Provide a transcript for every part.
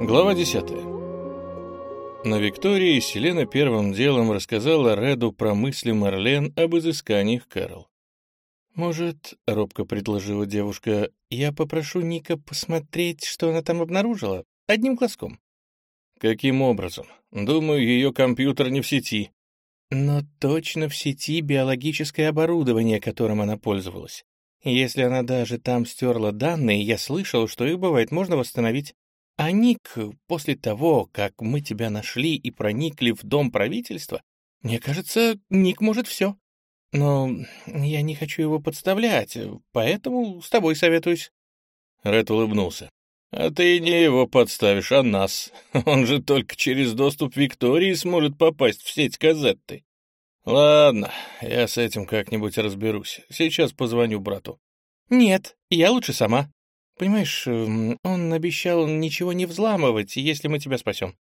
Глава 10. На Виктории Селена первым делом рассказала Реду про мысли Марлен об изысканиях Кэрол. «Может, — робко предложила девушка, — я попрошу Ника посмотреть, что она там обнаружила, одним глазком?» «Каким образом? Думаю, ее компьютер не в сети». «Но точно в сети биологическое оборудование, которым она пользовалась. Если она даже там стерла данные, я слышал, что их, бывает, можно восстановить. А Ник, после того, как мы тебя нашли и проникли в дом правительства, мне кажется, Ник может все. Но я не хочу его подставлять, поэтому с тобой советуюсь. Ред улыбнулся. «А ты не его подставишь, а нас. Он же только через доступ Виктории сможет попасть в сеть Казетты. Ладно, я с этим как-нибудь разберусь. Сейчас позвоню брату». «Нет, я лучше сама. Понимаешь, эм, он обещал ничего не взламывать, если мы тебя спасем.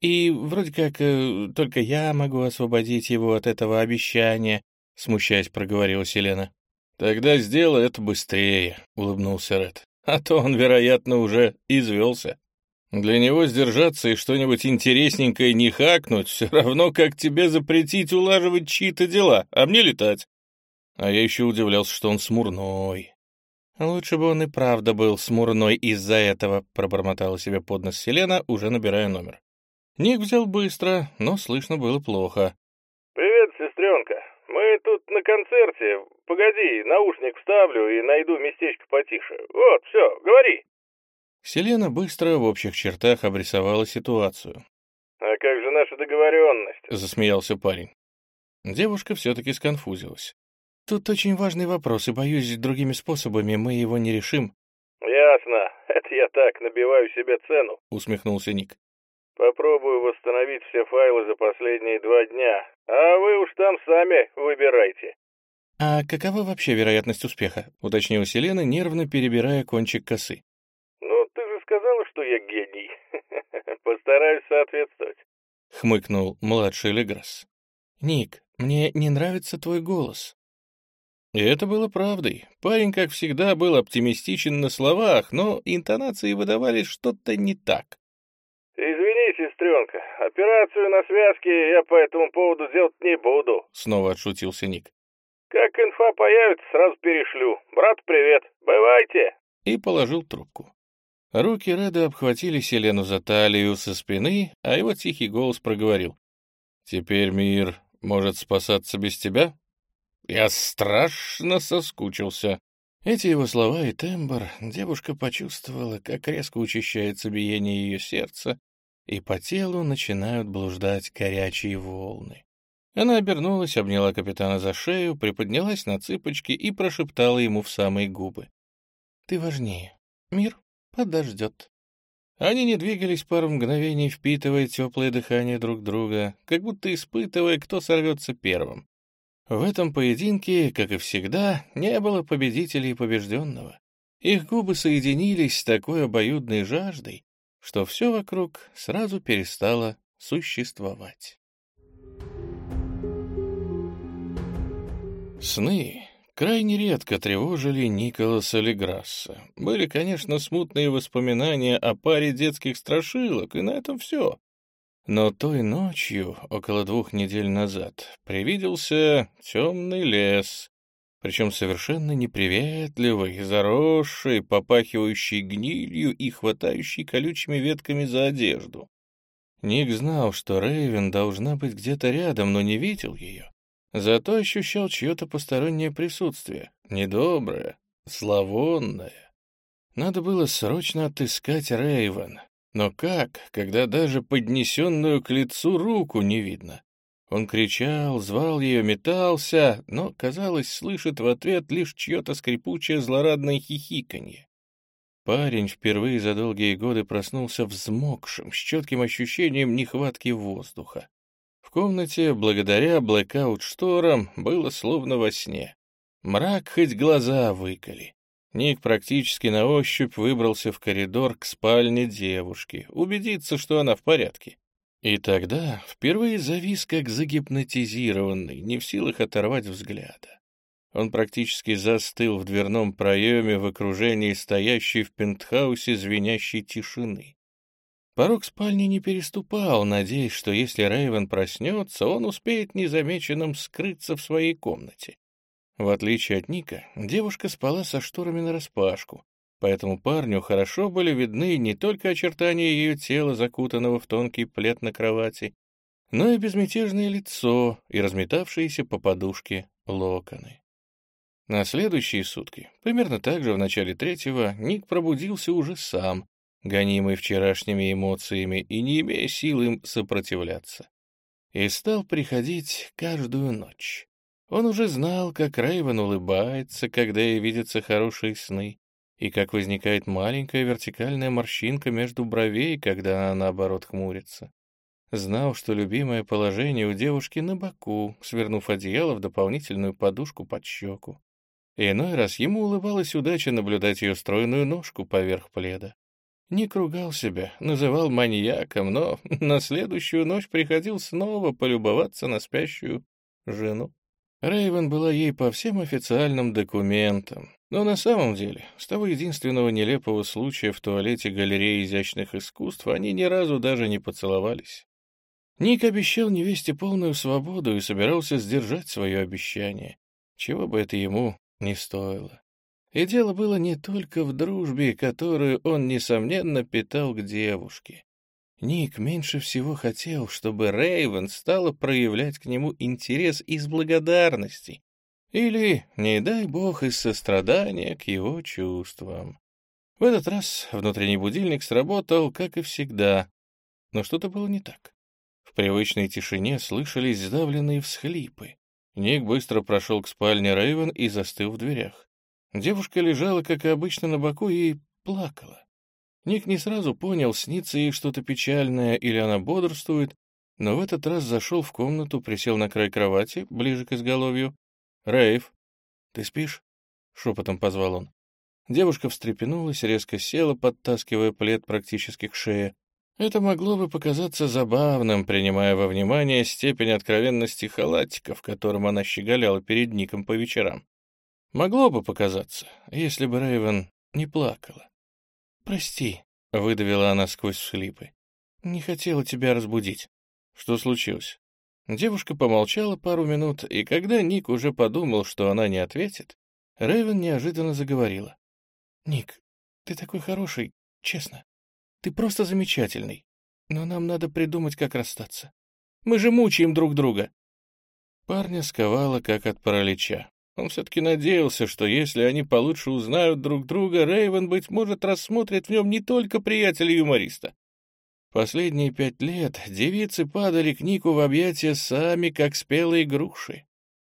И вроде как э, только я могу освободить его от этого обещания», — смущаясь проговорила Селена. «Тогда сделай это быстрее», — улыбнулся Ред. «А то он, вероятно, уже извелся. Для него сдержаться и что-нибудь интересненькое не хакнуть все равно, как тебе запретить улаживать чьи-то дела, а мне летать». А я еще удивлялся, что он смурной. «Лучше бы он и правда был смурной из-за этого», — пробормотала себе под нос Селена, уже набирая номер. Ник взял быстро, но слышно было плохо. «Привет, сестренка. Мы тут на концерте. Погоди, наушник вставлю и найду местечко потише. Вот, все, говори». Селена быстро в общих чертах обрисовала ситуацию. «А как же наша договоренность?» — засмеялся парень. Девушка все-таки сконфузилась. Тут очень важный вопрос, и, боюсь, другими способами мы его не решим. Ясно. Это я так, набиваю себе цену. Усмехнулся Ник. Попробую восстановить все файлы за последние два дня, а вы уж там сами выбирайте. «А какова вообще вероятность успеха?» — уточнила Селена, нервно перебирая кончик косы. «Ну, ты же сказала, что я гений. Постараюсь соответствовать», — хмыкнул младший Леграсс. «Ник, мне не нравится твой голос», и это было правдой. Парень, как всегда, был оптимистичен на словах, но интонации выдавали что-то не так. «Извини, сестренка, операцию на связке я по этому поводу делать не буду», — снова отшутился Ник. «Как инфа появится, сразу перешлю. Брат, привет. Бывайте!» И положил трубку. Руки Реда обхватили Селену за талию со спины, а его тихий голос проговорил. «Теперь мир может спасаться без тебя?» Я страшно соскучился. Эти его слова и тембр девушка почувствовала, как резко учащается биение ее сердца, и по телу начинают блуждать горячие волны. Она обернулась, обняла капитана за шею, приподнялась на цыпочки и прошептала ему в самые губы. «Ты важнее. Мир подождет». Они не двигались пару мгновений, впитывая теплое дыхание друг друга, как будто испытывая, кто сорвется первым. В этом поединке, как и всегда, не было победителя и побежденного. Их губы соединились с такой обоюдной жаждой, что все вокруг сразу перестало существовать. Сны крайне редко тревожили Николаса Леграсса. Были, конечно, смутные воспоминания о паре детских страшилок, и на этом все. Но той ночью, около двух недель назад, привиделся темный лес, причем совершенно неприветливый, заросший, попахивающий гнилью и хватающий колючими ветками за одежду. Ник знал, что Рейвен должна быть где-то рядом, но не видел ее. Зато ощущал чье-то постороннее присутствие, недоброе, зловонное. Надо было срочно отыскать Рейвен, но как, когда даже поднесенную к лицу руку не видно? Он кричал, звал ее, метался, но, казалось, слышит в ответ лишь чье-то скрипучее злорадное хихиканье. Парень впервые за долгие годы проснулся взмокшим, с четким ощущением нехватки воздуха. В комнате, благодаря блэкаут-шторам, было словно во сне. Мрак хоть глаза выколи. Ник практически на ощупь выбрался в коридор к спальне девушки, убедиться, что она в порядке. И тогда впервые завис как загипнотизированный, не в силах оторвать взгляда. Он практически застыл в дверном проеме в окружении стоящей в пентхаусе звенящей тишины. Порог спальни не переступал, надеясь, что если Рейвен проснется, он успеет незамеченным скрыться в своей комнате. В отличие от Ника, девушка спала со шторами нараспашку, поэтому парню хорошо были видны не только очертания ее тела, закутанного в тонкий плед на кровати, но и безмятежное лицо и разметавшиеся по подушке локоны. На следующие сутки, примерно так же в начале третьего, Ник пробудился уже сам, гонимый вчерашними эмоциями и не имея сил им сопротивляться. И стал приходить каждую ночь. Он уже знал, как Рейвен улыбается, когда ей видятся хорошие сны, и как возникает маленькая вертикальная морщинка между бровей, когда она, наоборот, хмурится. Знал, что любимое положение у девушки на боку, свернув одеяло в дополнительную подушку под щеку. Иной раз ему улыбалась удача наблюдать ее стройную ножку поверх пледа. Ник ругал себя, называл маньяком, но на следующую ночь приходил снова полюбоваться на спящую жену. Рейвен была ей по всем официальным документам, но на самом деле, с того единственного нелепого случая в туалете галереи изящных искусств, они ни разу даже не поцеловались. Ник обещал невесте полную свободу и собирался сдержать свое обещание, чего бы это ему не стоило. И дело было не только в дружбе, которую он, несомненно, питал к девушке. Ник меньше всего хотел, чтобы Рейвен стала проявлять к нему интерес из благодарности или, не дай бог, из сострадания к его чувствам. В этот раз внутренний будильник сработал, как и всегда, но что-то было не так. В привычной тишине слышались сдавленные всхлипы. Ник быстро прошел к спальне Рейвен и застыл в дверях. Девушка лежала, как и обычно, на боку и плакала. Ник не сразу понял, снится ей что-то печальное или она бодрствует, но в этот раз зашел в комнату, присел на край кровати, ближе к изголовью. «Рейв, ты спишь?» — шепотом позвал он. Девушка встрепенулась, резко села, подтаскивая плед практически к шее. Это могло бы показаться забавным, принимая во внимание степень откровенности халатика, в котором она щеголяла перед Ником по вечерам. Могло бы показаться, если бы Рейвен не плакала. «Прости», — выдавила она сквозь всхлипы. «Не хотела тебя разбудить». «Что случилось?» Девушка помолчала пару минут, и когда Ник уже подумал, что она не ответит, Рэйвен неожиданно заговорила. «Ник, ты такой хороший, честно. Ты просто замечательный. Но нам надо придумать, как расстаться. Мы же мучаем друг друга». Парня сковало, как от паралича. Он все-таки надеялся, что если они получше узнают друг друга, Рейвен, быть может, рассмотрит в нем не только приятеля-юмориста. Последние пять лет девицы падали к Нику в объятия сами, как спелые груши.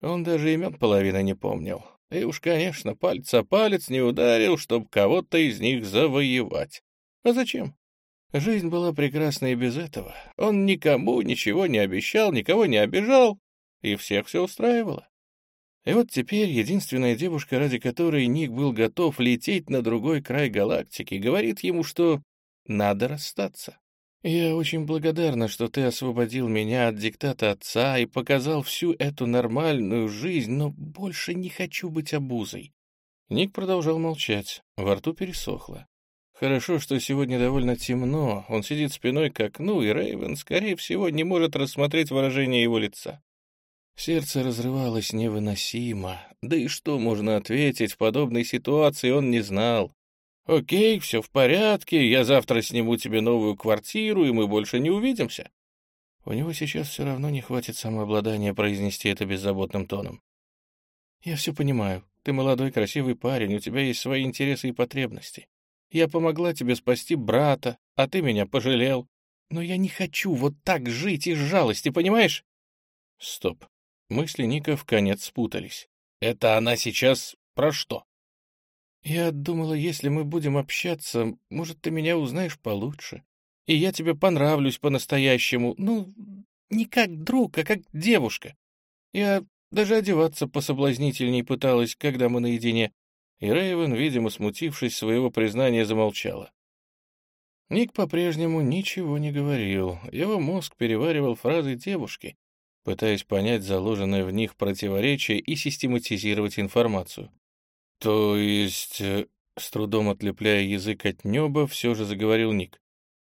Он даже имен половины не помнил. И уж, конечно, палец о палец не ударил, чтобы кого-то из них завоевать. А зачем? Жизнь была прекрасна и без этого. Он никому ничего не обещал, никого не обижал, и всех все устраивало. И вот теперь единственная девушка, ради которой Ник был готов лететь на другой край галактики, говорит ему, что надо расстаться. «Я очень благодарна, что ты освободил меня от диктата отца и показал всю эту нормальную жизнь, но больше не хочу быть обузой». Ник продолжал молчать, во рту пересохло. Хорошо, что сегодня довольно темно, он сидит спиной к окну, и Рейвен, скорее всего, не может рассмотреть выражение его лица. Сердце разрывалось невыносимо. Да и что можно ответить в подобной ситуации, он не знал. «Окей, все в порядке, я завтра сниму тебе новую квартиру, и мы больше не увидимся». У него сейчас все равно не хватит самообладания произнести это беззаботным тоном. «Я все понимаю. Ты молодой, красивый парень, у тебя есть свои интересы и потребности. Я помогла тебе спасти брата, а ты меня пожалел. Но я не хочу вот так жить из жалости, понимаешь?» Стоп. Мысли Ника в конец спутались. «Это она сейчас про что?» «Я думала, если мы будем общаться, может, ты меня узнаешь получше, и я тебе понравлюсь по-настоящему, ну, не как друг, а как девушка. Я даже одеваться пособлазнительней пыталась, когда мы наедине». И Рейвен, видимо, смутившись своего признания, замолчала. Ник по-прежнему ничего не говорил. Его мозг переваривал фразы девушки, пытаясь понять заложенное в них противоречие и систематизировать информацию. То есть, э, с трудом отлепляя язык от неба, все же заговорил Ник.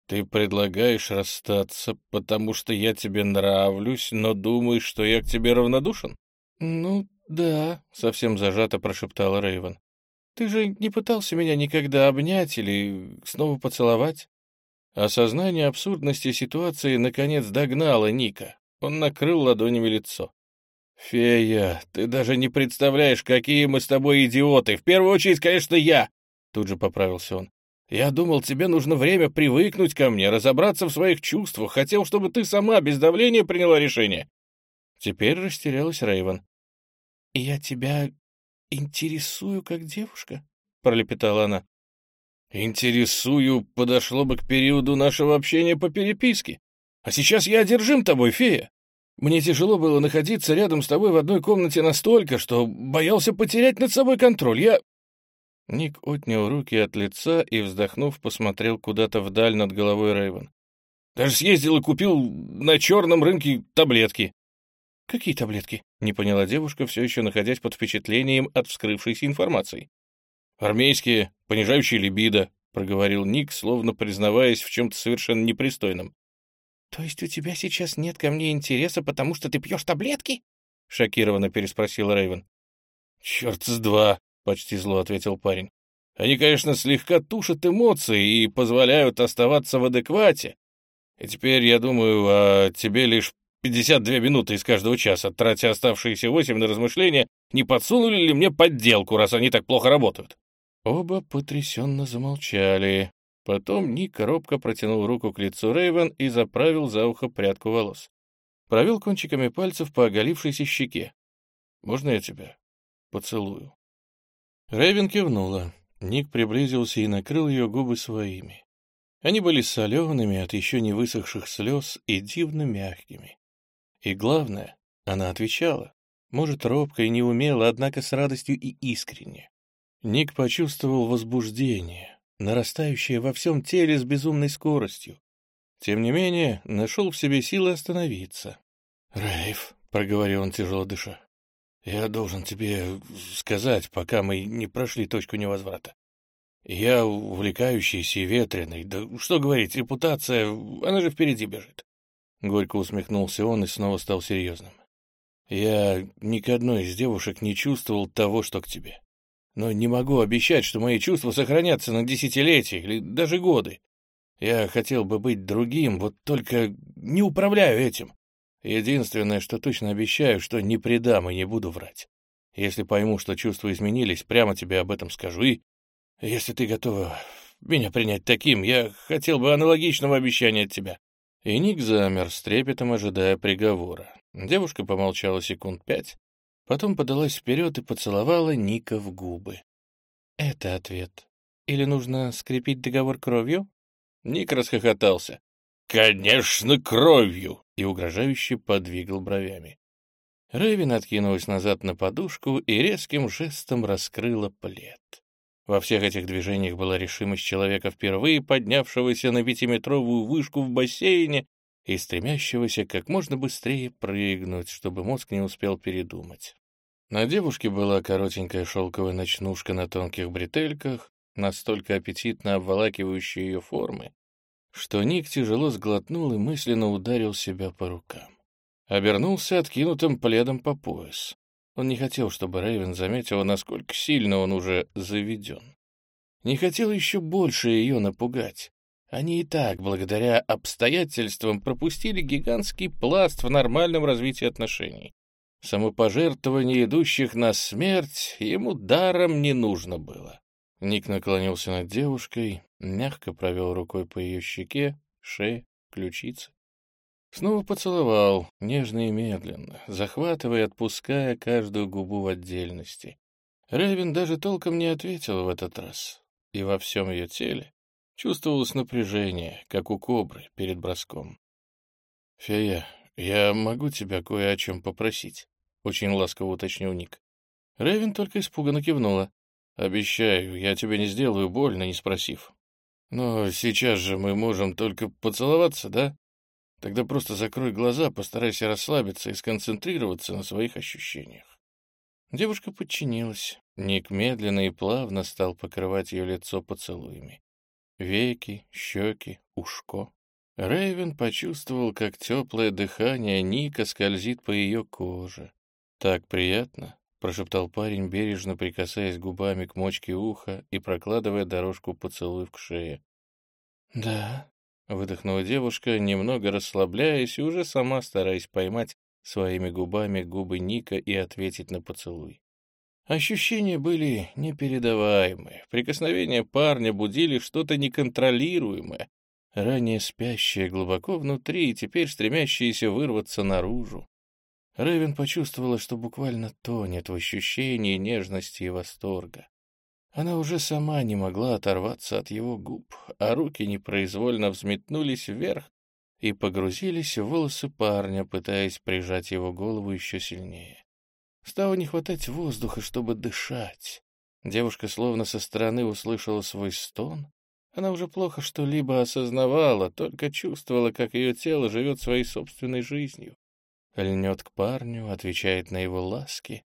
Ты предлагаешь расстаться, потому что я тебе нравлюсь, но думаешь, что я к тебе равнодушен? Ну, да, совсем зажато прошептала Рейвен. Ты же не пытался меня никогда обнять или снова поцеловать? Осознание абсурдности ситуации наконец догнало Ника. Он накрыл ладонями лицо. «Фея, ты даже не представляешь, какие мы с тобой идиоты! В первую очередь, конечно, я!» Тут же поправился он. «Я думал, тебе нужно время привыкнуть ко мне, разобраться в своих чувствах. Хотел, чтобы ты сама без давления приняла решение». Теперь растерялась Рейвен. «Я тебя интересую как девушка?» — пролепетала она. «Интересую подошло бы к периоду нашего общения по переписке. А сейчас я одержим тобой, фея. Мне тяжело было находиться рядом с тобой в одной комнате настолько, что боялся потерять над собой контроль. Я...» Ник отнял руки от лица и, вздохнув, посмотрел куда-то вдаль над головой Рэйвен. «Даже съездил и купил на черном рынке таблетки». «Какие таблетки?» — не поняла девушка, все еще находясь под впечатлением от вскрывшейся информации. «Армейские, понижающие либидо», — проговорил Ник, словно признаваясь в чем-то совершенно непристойном. «То есть у тебя сейчас нет ко мне интереса, потому что ты пьешь таблетки?» — шокированно переспросил Рэйвен. «Черт с два!» — почти зло ответил парень. «Они, конечно, слегка тушат эмоции и позволяют оставаться в адеквате. И теперь, я думаю, о тебе лишь 52 минуты из каждого часа, тратя оставшиеся восемь на размышления, не подсунули ли мне подделку, раз они так плохо работают?» Оба потрясенно замолчали. Потом Ник робко протянул руку к лицу Рейвен и заправил за ухо прядку волос. Провел кончиками пальцев по оголившейся щеке. «Можно я тебя поцелую?» Рейвен кивнула. Ник приблизился и накрыл ее губы своими. Они были солеными от еще не высохших слез и дивно мягкими. И главное, она отвечала, может, робко и неумело, однако с радостью и искренне. Ник почувствовал возбуждение, нарастающее во всем теле с безумной скоростью. Тем не менее, нашел в себе силы остановиться. «Рейв», — проговорил он, тяжело дыша, — «я должен тебе сказать, пока мы не прошли точку невозврата. Я увлекающийся и ветреный, да что говорить, репутация, она же впереди бежит». Горько усмехнулся он и снова стал серьезным. «Я ни к одной из девушек не чувствовал того, что к тебе но не могу обещать, что мои чувства сохранятся на десятилетия или даже годы. Я хотел бы быть другим, вот только не управляю этим. Единственное, что точно обещаю, что не предам и не буду врать. Если пойму, что чувства изменились, прямо тебе об этом скажу. И если ты готова меня принять таким, я хотел бы аналогичного обещания от тебя». И Ник замер, с трепетом ожидая приговора. Девушка помолчала секунд пять, Потом подалась вперед и поцеловала Ника в губы. «Это ответ. Или нужно скрепить договор кровью?» Ник расхохотался. «Конечно, кровью!» и угрожающе подвигал бровями. Рэйвин откинулась назад на подушку и резким жестом раскрыла плед. Во всех этих движениях была решимость человека, впервые поднявшегося на пятиметровую вышку в бассейне и стремящегося как можно быстрее прыгнуть, чтобы мозг не успел передумать. На девушке была коротенькая шелковая ночнушка на тонких бретельках, настолько аппетитно обволакивающая ее формы, что Ник тяжело сглотнул и мысленно ударил себя по рукам. Обернулся откинутым пледом по пояс. Он не хотел, чтобы Рэйвен заметила, насколько сильно он уже заведен. Не хотел еще больше ее напугать. Они и так, благодаря обстоятельствам, пропустили гигантский пласт в нормальном развитии отношений. Самопожертвование идущих на смерть ему даром не нужно было. Ник наклонился над девушкой, мягко провел рукой по ее щеке, шее, ключице. Снова поцеловал, нежно и медленно, захватывая и отпуская каждую губу в отдельности. Ревен даже толком не ответил в этот раз, и во всем ее теле чувствовалось напряжение, как у кобры перед броском. «Фея, я могу тебя кое о чем попросить?» — очень ласково уточнил Ник. Ревен только испуганно кивнула. «Обещаю, я тебе не сделаю больно, не спросив. Но сейчас же мы можем только поцеловаться, да? Тогда просто закрой глаза, постарайся расслабиться и сконцентрироваться на своих ощущениях». Девушка подчинилась. Ник медленно и плавно стал покрывать ее лицо поцелуями. Веки, щеки, ушко. Рэйвен почувствовал, как теплое дыхание Ника скользит по ее коже. «Так приятно», — прошептал парень, бережно прикасаясь губами к мочке уха и прокладывая дорожку поцелуев к шее. «Да», — выдохнула девушка, немного расслабляясь и уже сама стараясь поймать своими губами губы Ника и ответить на поцелуй. Ощущения были непередаваемые. Прикосновения парня будили что-то неконтролируемое, ранее спящее глубоко внутри и теперь стремящееся вырваться наружу. Рэйвен почувствовала, что буквально тонет в ощущении нежности и восторга. Она уже сама не могла оторваться от его губ, а руки непроизвольно взметнулись вверх и погрузились в волосы парня, пытаясь прижать его голову еще сильнее. Стало не хватать воздуха, чтобы дышать. Девушка словно со стороны услышала свой стон. Она уже плохо что-либо осознавала, только чувствовала, как ее тело живет своей собственной жизнью льнет к парню, отвечает на его ласки.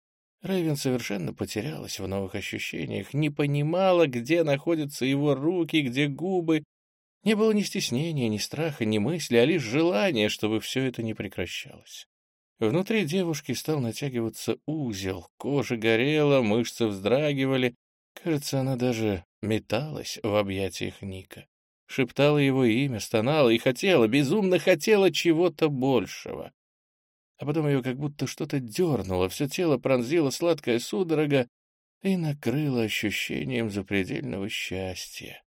Рэйвен совершенно потерялась в новых ощущениях, не понимала, где находятся его руки, где губы. Не было ни стеснения, ни страха, ни мысли, а лишь желание, чтобы все это не прекращалось. Внутри девушки стал натягиваться узел, кожа горела, мышцы вздрагивали. Кажется, она даже металась в объятиях Ника. Шептала его имя, стонала и хотела, безумно хотела чего-то большего а потом ее как будто что-то дернуло, все тело пронзило сладкая судорога и накрыло ощущением запредельного счастья,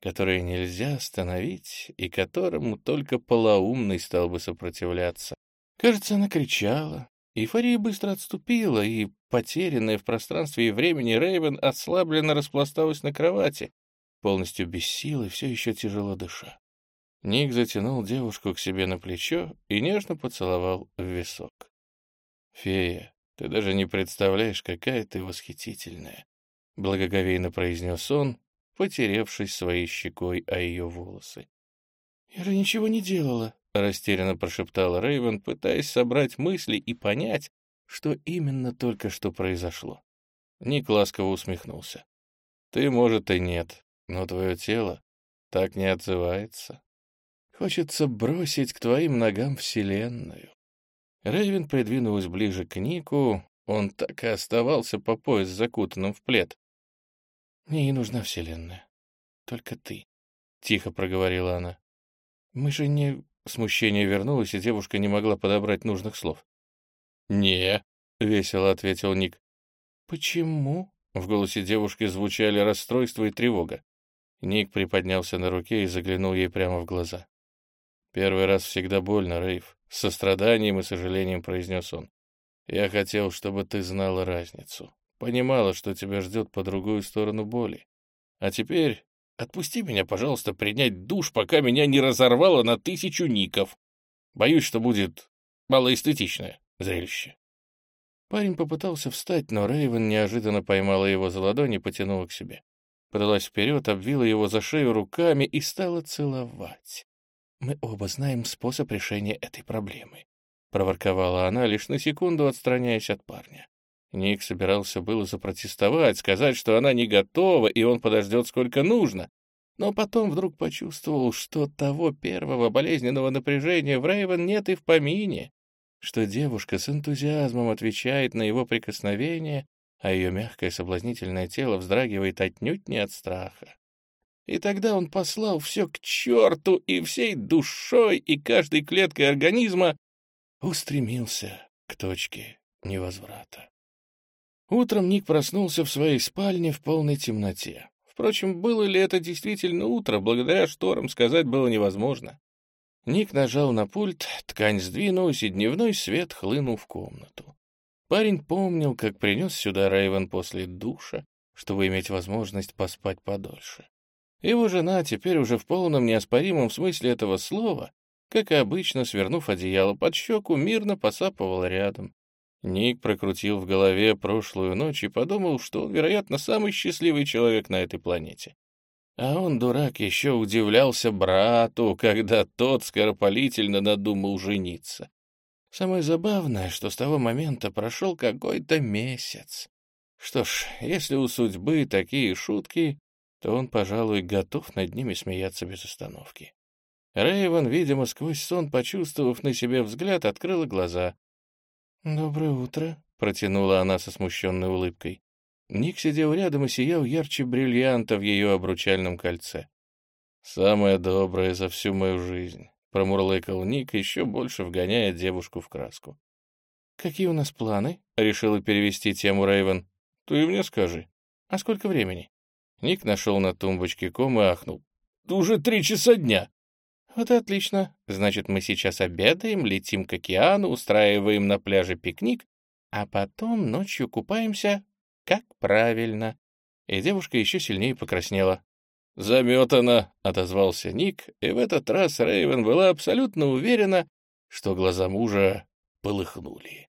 которое нельзя остановить и которому только полоумный стал бы сопротивляться. Кажется, она кричала. Эйфория быстро отступила, и, потерянная в пространстве и времени, Рейвен ослабленно распласталась на кровати, полностью без сил и все еще тяжело дыша. Ник затянул девушку к себе на плечо и нежно поцеловал в висок. «Фея, ты даже не представляешь, какая ты восхитительная», — благоговейно произнес он, потеревшись своей щекой о ее волосы. «Я же ничего не делала», — растерянно прошептала Рейвен, пытаясь собрать мысли и понять, что именно только что произошло. Ник ласково усмехнулся. «Ты, может, и нет, но твое тело так не отзывается». Хочется бросить к твоим ногам вселенную. Рейвен придвинулась ближе к Нику, он так и оставался по пояс закутанным в плед. «Мне и нужна вселенная. Только ты», — тихо проговорила она. «Мы же не...» Смущение вернулось, и девушка не могла подобрать нужных слов. «Не», — весело ответил Ник. «Почему?» — в голосе девушки звучали расстройство и тревога. Ник приподнялся на руке и заглянул ей прямо в глаза. «Первый раз всегда больно, Рейв», — с состраданием и сожалением произнес он. «Я хотел, чтобы ты знала разницу, понимала, что тебя ждет по другую сторону боли. А теперь отпусти меня, пожалуйста, принять душ, пока меня не разорвало на тысячу ников. Боюсь, что будет малоэстетичное зрелище». Парень попытался встать, но Рейвен неожиданно поймала его за ладонь и потянула к себе. Подалась вперед, обвила его за шею руками и стала целовать. «Мы оба знаем способ решения этой проблемы», — проворковала она, лишь на секунду отстраняясь от парня. Ник собирался было запротестовать, сказать, что она не готова, и он подождет сколько нужно, но потом вдруг почувствовал, что того первого болезненного напряжения в Рейвен нет и в помине, что девушка с энтузиазмом отвечает на его прикосновение, а ее мягкое соблазнительное тело вздрагивает отнюдь не от страха. И тогда он послал все к черту и всей душой и каждой клеткой организма устремился к точке невозврата. Утром Ник проснулся в своей спальне в полной темноте. Впрочем, было ли это действительно утро, благодаря шторам сказать было невозможно. Ник нажал на пульт, ткань сдвинулась, и дневной свет хлынул в комнату. Парень помнил, как принес сюда Рейвен после душа, чтобы иметь возможность поспать подольше. Его жена теперь уже в полном неоспоримом смысле этого слова, как и обычно, свернув одеяло под щеку, мирно посапывала рядом. Ник прокрутил в голове прошлую ночь и подумал, что он, вероятно, самый счастливый человек на этой планете. А он, дурак, еще удивлялся брату, когда тот скоропалительно надумал жениться. Самое забавное, что с того момента прошел какой-то месяц. Что ж, если у судьбы такие шутки, что он, пожалуй, готов над ними смеяться без остановки. Рэйвен, видимо, сквозь сон, почувствовав на себе взгляд, открыла глаза. «Доброе утро», — протянула она со смущенной улыбкой. Ник сидел рядом и сиял ярче бриллианта в ее обручальном кольце. «Самое доброе за всю мою жизнь», — промурлыкал Ник, еще больше вгоняя девушку в краску. «Какие у нас планы?» — решила перевести тему Рэйвен. «Ты мне скажи. А сколько времени?» Ник нашел на тумбочке ком и ахнул. «Уже три часа дня!» «Вот отлично. Значит, мы сейчас обедаем, летим к океану, устраиваем на пляже пикник, а потом ночью купаемся, как правильно». И девушка еще сильнее покраснела. «Заметана», — отозвался Ник, и в этот раз Рейвен была абсолютно уверена, что глаза мужа полыхнули.